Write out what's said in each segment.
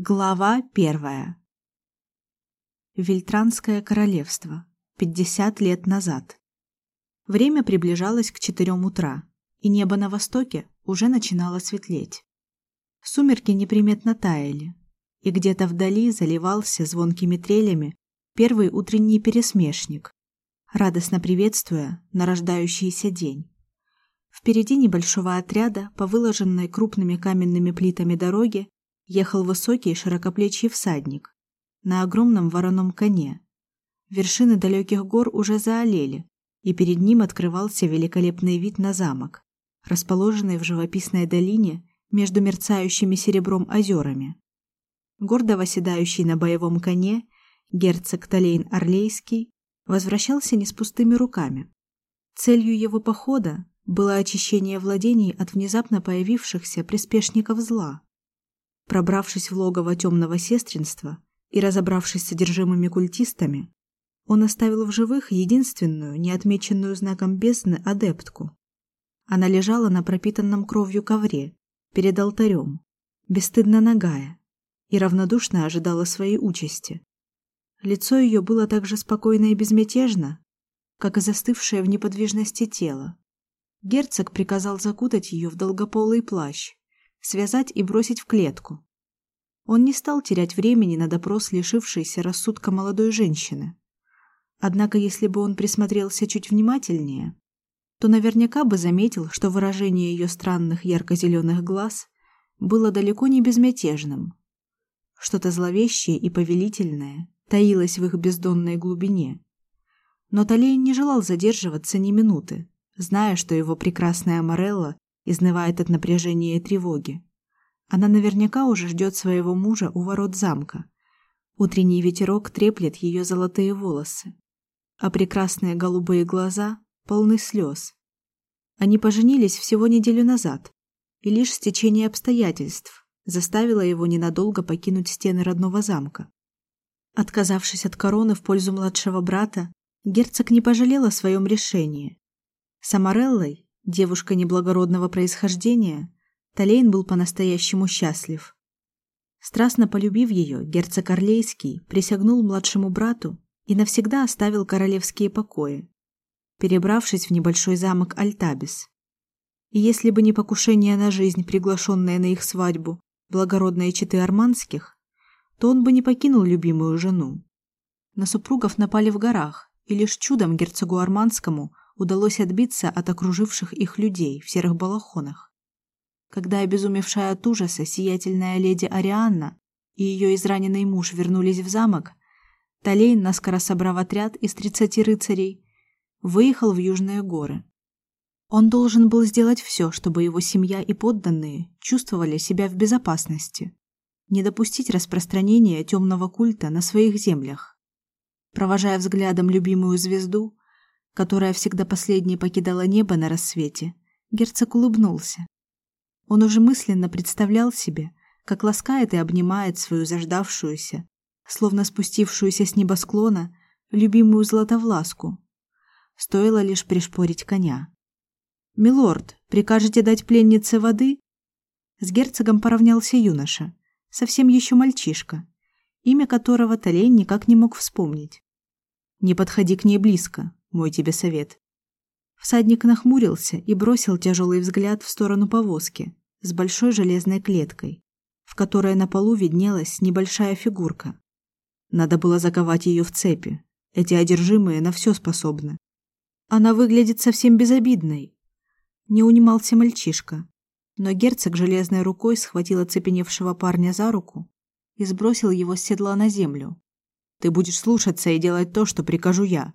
Глава первая. Вильтранское королевство. 50 лет назад. Время приближалось к четырем утра, и небо на востоке уже начинало светлеть. Сумерки неприметно таяли, и где-то вдали заливался звонкими трелями первый утренний пересмешник, радостно приветствуя нарождающийся день. Впереди небольшого отряда по выложенной крупными каменными плитами дороге ехал высокий широкоплечий всадник на огромном вороном коне. Вершины далеких гор уже заолели, и перед ним открывался великолепный вид на замок, расположенный в живописной долине между мерцающими серебром озерами. Гордо восседающий на боевом коне герцог Талейн Орлейский возвращался не с пустыми руками. Целью его похода было очищение владений от внезапно появившихся приспешников зла. Пробравшись в логово темного сестринства и разобравшись с содержимыми культистами, он оставил в живых единственную, неотмеченную знаком бездны, адептку. Она лежала на пропитанном кровью ковре перед алтарем, бесстыдно нагая, и равнодушно ожидала своей участи. Лицо ее было так же спокойно и безмятежно, как и застывшее в неподвижности тело. Герцог приказал закутать ее в долгополый плащ, связать и бросить в клетку. Он не стал терять времени на допрос лишившейся рассудка молодой женщины. Однако, если бы он присмотрелся чуть внимательнее, то наверняка бы заметил, что выражение ее странных ярко-зеленых глаз было далеко не безмятежным. Что-то зловещее и повелительное таилось в их бездонной глубине. Но Талейн не желал задерживаться ни минуты, зная, что его прекрасная Морелла изнывает от напряжения и тревоги. Она наверняка уже ждет своего мужа у ворот замка. Утренний ветерок треплет ее золотые волосы, а прекрасные голубые глаза полны слез. Они поженились всего неделю назад, и лишь стечение обстоятельств заставило его ненадолго покинуть стены родного замка. Отказавшись от короны в пользу младшего брата, герцог не пожалел о своем решении. Самареллой девушка неблагородного происхождения, Талейн был по-настоящему счастлив. Страстно полюбив ее, герцог Орлейский присягнул младшему брату и навсегда оставил королевские покои, перебравшись в небольшой замок Альтабис. И если бы не покушение на жизнь, приглашенное на их свадьбу, благородные четы арманских, то он бы не покинул любимую жену. На супругов напали в горах, и лишь чудом герцогу Арманскому удалось отбиться от окруживших их людей в серых балахонах. Когда обезумевшая от ужаса сиятельная леди Арианна и ее израненный муж вернулись в замок, Талейн, наскоро собрав отряд из тридцати рыцарей, выехал в южные горы. Он должен был сделать все, чтобы его семья и подданные чувствовали себя в безопасности, не допустить распространения темного культа на своих землях. Провожая взглядом любимую звезду, которая всегда последней покидала небо на рассвете, герцог улыбнулся. Он уже мысленно представлял себе, как ласкает и обнимает свою заждавшуюся, словно спустившуюся с небосклона, любимую златовласку. Стоило лишь пришпорить коня. «Милорд, прикажете дать пленнице воды?» С герцогом поравнялся юноша, совсем еще мальчишка, имя которого Толейн никак не мог вспомнить. «Не подходи к ней близко, мой тебе совет. Всадник нахмурился и бросил тяжелый взгляд в сторону повозки с большой железной клеткой, в которой на полу виднелась небольшая фигурка. Надо было заковать ее в цепи. Эти одержимые на все способны. Она выглядит совсем безобидной. Не унимался мальчишка, но герцог железной рукой схватил оцепеневшего парня за руку и сбросил его с седла на землю. Ты будешь слушаться и делать то, что прикажу я.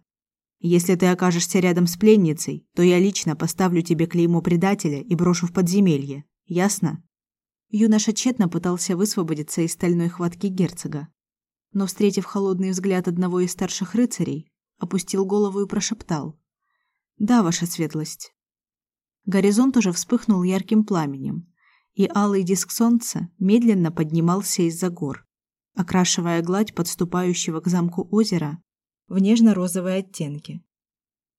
Если ты окажешься рядом с пленницей, то я лично поставлю тебе клеймо предателя и брошу в подземелье. Ясно? Юноша тщетно пытался высвободиться из стальной хватки герцога, но встретив холодный взгляд одного из старших рыцарей, опустил голову и прошептал: "Да, ваша светлость". Горизонт уже вспыхнул ярким пламенем, и алый диск солнца медленно поднимался из-за гор, окрашивая гладь подступающего к замку озера в нежно-розовые оттенки.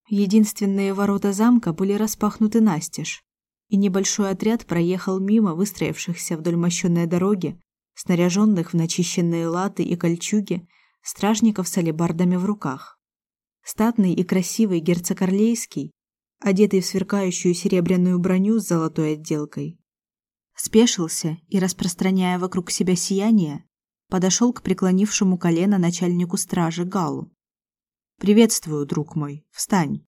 Единственные ворота замка были распахнуты настежь, и небольшой отряд проехал мимо выстроившихся вдоль мощенной дороги снаряженных в начищенные латы и кольчуги, стражников с алебардами в руках. Статный и красивый герцог Орлейский, одетый в сверкающую серебряную броню с золотой отделкой, спешился и, распространяя вокруг себя сияние, подошел к преклонившему колено начальнику стражи Галу. «Приветствую, друг мой, встань!»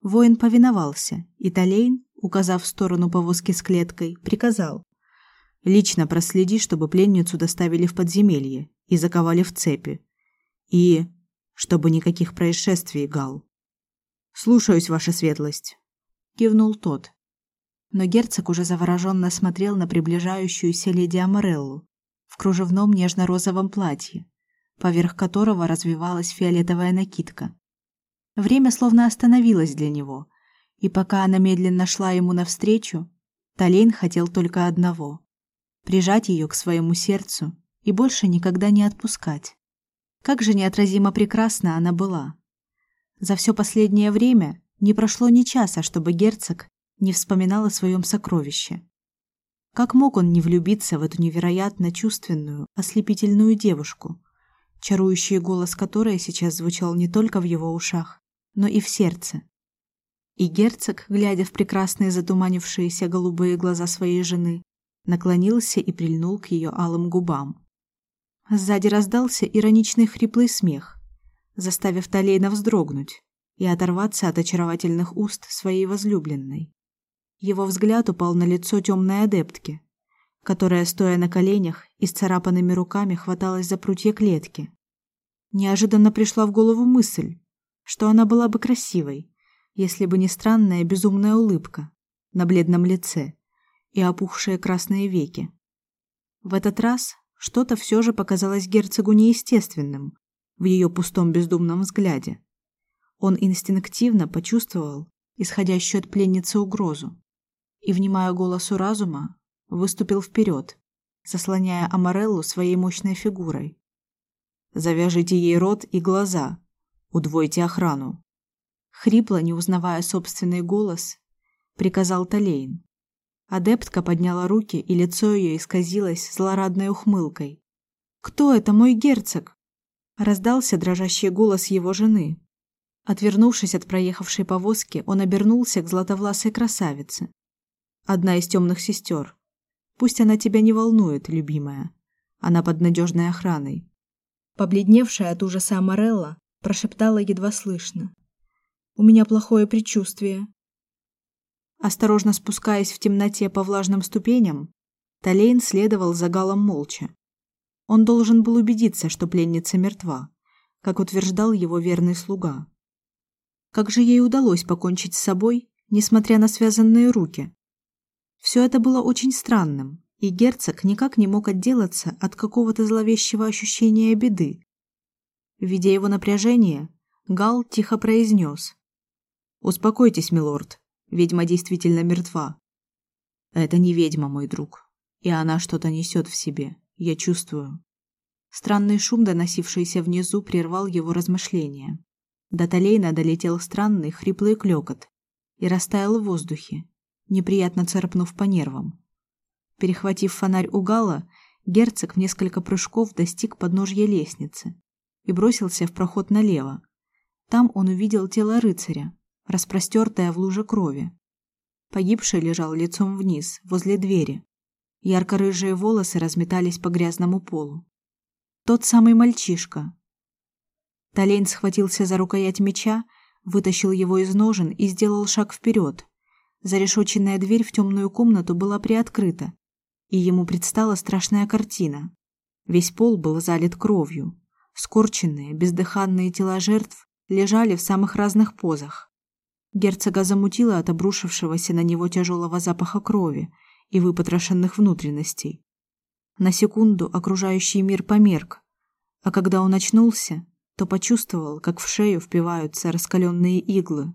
Воин повиновался, и Талейн, указав в сторону повозки с клеткой, приказал. «Лично проследи, чтобы пленницу доставили в подземелье и заковали в цепи. И чтобы никаких происшествий, Гал». «Слушаюсь, ваша светлость», — кивнул тот. Но герцог уже завороженно смотрел на приближающуюся леди Амареллу в кружевном нежно-розовом платье, поверх которого развивалась фиолетовая накидка. Время словно остановилось для него, и пока она медленно шла ему навстречу, Талейн хотел только одного — прижать ее к своему сердцу и больше никогда не отпускать. Как же неотразимо прекрасна она была. За все последнее время не прошло ни часа, чтобы герцог не вспоминал о своем сокровище. Как мог он не влюбиться в эту невероятно чувственную, ослепительную девушку, чарующий голос которой сейчас звучал не только в его ушах, но и в сердце. И герцог, глядя в прекрасные затуманившиеся голубые глаза своей жены, наклонился и прильнул к ее алым губам. Сзади раздался ироничный хриплый смех, заставив Талейна вздрогнуть и оторваться от очаровательных уст своей возлюбленной. Его взгляд упал на лицо темной адептки, которая, стоя на коленях и с царапанными руками, хваталась за прутья клетки. Неожиданно пришла в голову мысль, что она была бы красивой, если бы не странная безумная улыбка на бледном лице и опухшие красные веки. В этот раз что-то все же показалось герцогу неестественным в ее пустом бездумном взгляде. Он инстинктивно почувствовал исходящую от пленницы угрозу и, внимая голосу разума, выступил вперед, заслоняя Амареллу своей мощной фигурой. «Завяжите ей рот и глаза», Удвойте охрану. Хрипло, не узнавая собственный голос, приказал Талейн. Адептка подняла руки, и лицо ее исказилось злорадной ухмылкой. «Кто это, мой герцог?» Раздался дрожащий голос его жены. Отвернувшись от проехавшей повозки, он обернулся к златовласой красавице. «Одна из темных сестер. Пусть она тебя не волнует, любимая. Она под надежной охраной». Побледневшая от ужаса Амарелла прошептала едва слышно. У меня плохое предчувствие. Осторожно спускаясь в темноте по влажным ступеням, Талейн следовал за Галом молча. Он должен был убедиться, что пленница мертва, как утверждал его верный слуга. Как же ей удалось покончить с собой, несмотря на связанные руки? Все это было очень странным, и герцог никак не мог отделаться от какого-то зловещего ощущения беды, Видя его напряжение, Гал тихо произнес. «Успокойтесь, милорд. Ведьма действительно мертва». «Это не ведьма, мой друг. И она что-то несет в себе. Я чувствую». Странный шум, доносившийся внизу, прервал его размышления. До Толейна долетел странный хриплый клёкот и растаял в воздухе, неприятно царапнув по нервам. Перехватив фонарь у Гала, герцог в несколько прыжков достиг подножья лестницы и бросился в проход налево. Там он увидел тело рыцаря, распростертое в луже крови. Погибший лежал лицом вниз, возле двери. Ярко-рыжие волосы разметались по грязному полу. Тот самый мальчишка. Толейн схватился за рукоять меча, вытащил его из ножен и сделал шаг вперед. Зарешоченная дверь в темную комнату была приоткрыта, и ему предстала страшная картина. Весь пол был залит кровью. Скорченные, бездыханные тела жертв лежали в самых разных позах. Герцога замутило от обрушившегося на него тяжелого запаха крови и выпотрошенных внутренностей. На секунду окружающий мир померк, а когда он очнулся, то почувствовал, как в шею впиваются раскаленные иглы.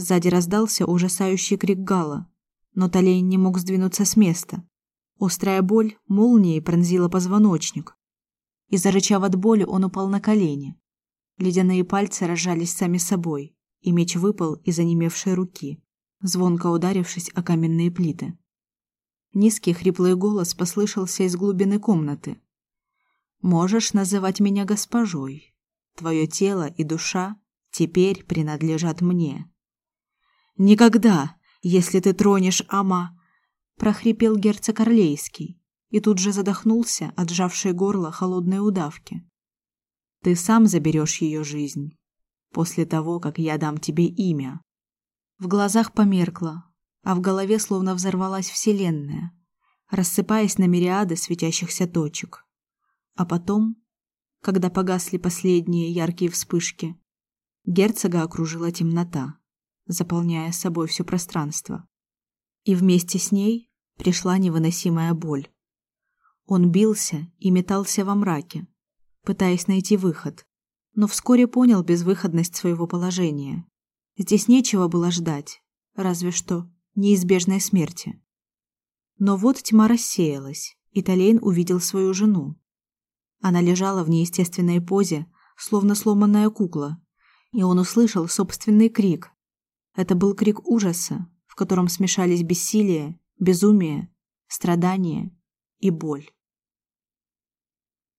Сзади раздался ужасающий крик Гала, но Талейн не мог сдвинуться с места. Острая боль молнией пронзила позвоночник, и, зарычав от боли, он упал на колени. Ледяные пальцы разжались сами собой, и меч выпал из онемевшей руки, звонко ударившись о каменные плиты. Низкий хриплый голос послышался из глубины комнаты. Можешь называть меня госпожой. Твое тело и душа теперь принадлежат мне. Никогда, если ты тронешь Ама, прохрипел герцог Орлейский и тут же задохнулся от сжавшей горло холодной удавки. Ты сам заберешь ее жизнь после того, как я дам тебе имя. В глазах померкло, а в голове словно взорвалась вселенная, рассыпаясь на мириады светящихся точек. А потом, когда погасли последние яркие вспышки, герцога окружила темнота, заполняя собой все пространство. И вместе с ней пришла невыносимая боль. Он бился и метался во мраке, пытаясь найти выход, но вскоре понял безвыходность своего положения. Здесь нечего было ждать, разве что неизбежной смерти. Но вот тьма рассеялась, и Талейн увидел свою жену. Она лежала в неестественной позе, словно сломанная кукла, и он услышал собственный крик. Это был крик ужаса, в котором смешались бессилие, безумие, страдание и боль.